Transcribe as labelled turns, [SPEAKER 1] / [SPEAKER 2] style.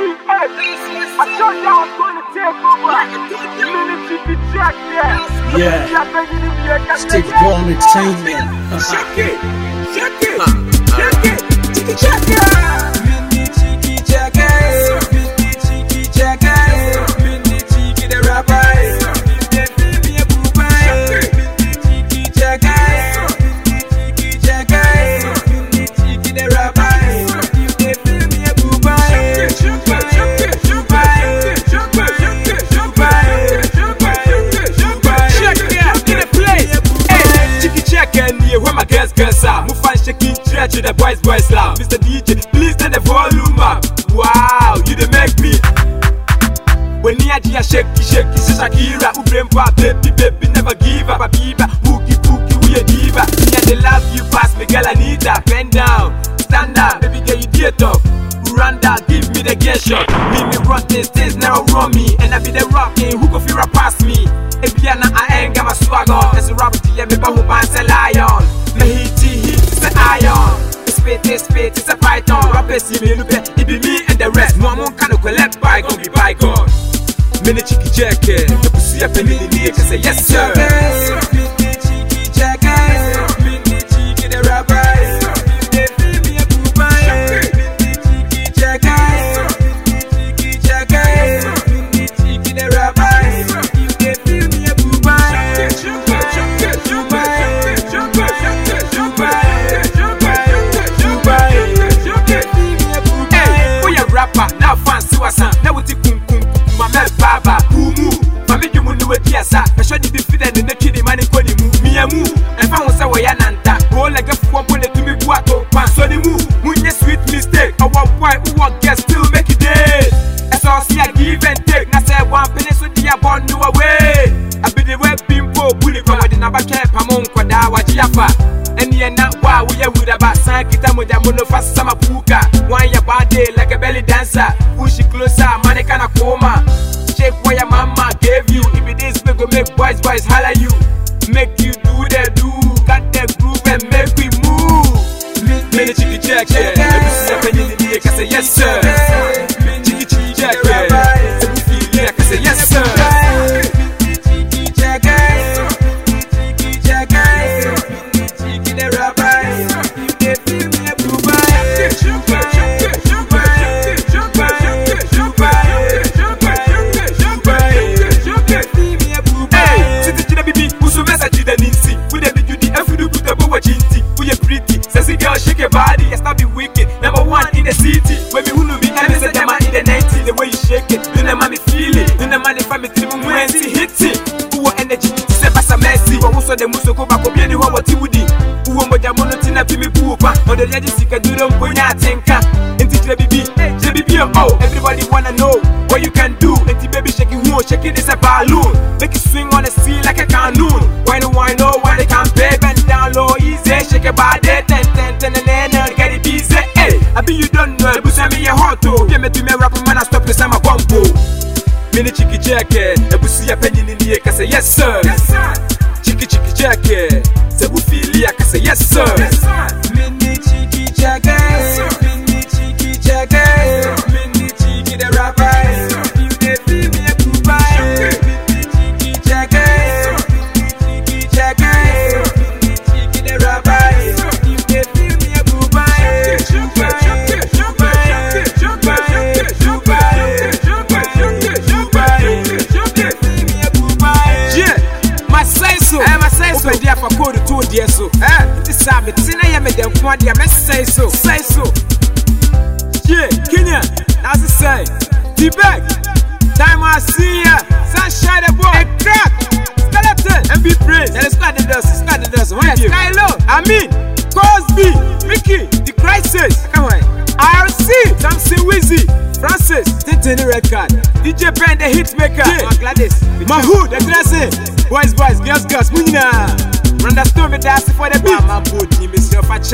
[SPEAKER 1] I told you I was gonna take over. The minute you can check that.
[SPEAKER 2] Yeah. Stick ball entertainment.
[SPEAKER 1] Check it. Check it. Check it.
[SPEAKER 3] Uh, uh. Check it. To the boys boys loud. Mr. DJ, please turn the volume up. Wow, you dey make me. When you are shake, shake, this is Shakira, who brain pop, baby, baby, never give up, a biba, boogie, boogie, we a diva. Me and the love you pass, me girl, I need that. Bend down, stand up, baby, girl, you dear. Run down, give me the gear shot. Me, me run this, this, now run me, and I be the rocking, who go feel past me. Ebiana, I ain't got my swagger. As a rapper, yeah, me, but who bands a lion. Spit, it's a python. Rappers, see me, look it be me and the rest. No one can collect bygone, be bygone. Mini cheeky jacket, the pussy up in the knee, say yes sir. Mini cheeky agye abɔ nnewa l abedewa bi mpo buli kwa wɔde naba kɛ pamo nkwadaa wagye afa ɛneɛ na wa a woyɛ wuraba san kita mogya mu no fa sama puuka woanyɛ baade like a belly dancer. Wohyi closa mane kana kooma shake what your mama gave you. If it is we go make boys boys holler you. Make you do the do. Got the groove and make we move. Make the chicky check check every single penny in the air can say yes sir. Be wicked, number one in the city. When me hunu be, I say jama in the 90. The way you shake it, you know me feel it. You know man if I'm three mu mwensi hit it. Uwo energy, say basa mercy. Wa uso de muso ko bako bieni wa wati wudi. Uwo moja mono tina pimi pupa. Ode yaji sika duro mkonya atenka. Bibi, chida bibi oh. Everybody wanna know what you can do. Inti baby shaking who shaking is a balloon. Make it swing on the sea like a canoe. Why no why no why they can't pay bend down low easy. Shake your body ten mana stop kusema kwangu mini chiki cheke. Ebusiya penye niliye kase yes sir, yes, sir. chiki chiki cheke. Sebufilia kase yes sir, yes, sir. mini chiki cheke. ti sa mi ti na yɛ mi dɛm fún adiɛ mi sɛn so sɛn so yie kenya na ti sɛn dibɛk time i see ya. Sunshine the boy. A crack. Skeleton. Mb praise yɛrɛ sukuu adi dɔs sukuu adi dɔs wɔn yɛ skylo amin. Cosby. Mickey. The crisis. Rc samson wizzy. Francis. Tintini record. Dj ben the hitmaker jay gladys. Mahood the dressing. Boys boys girls girls. Mu nyinaa. Munina. Understand me. That's for the beat. Mama, good. You miss your fat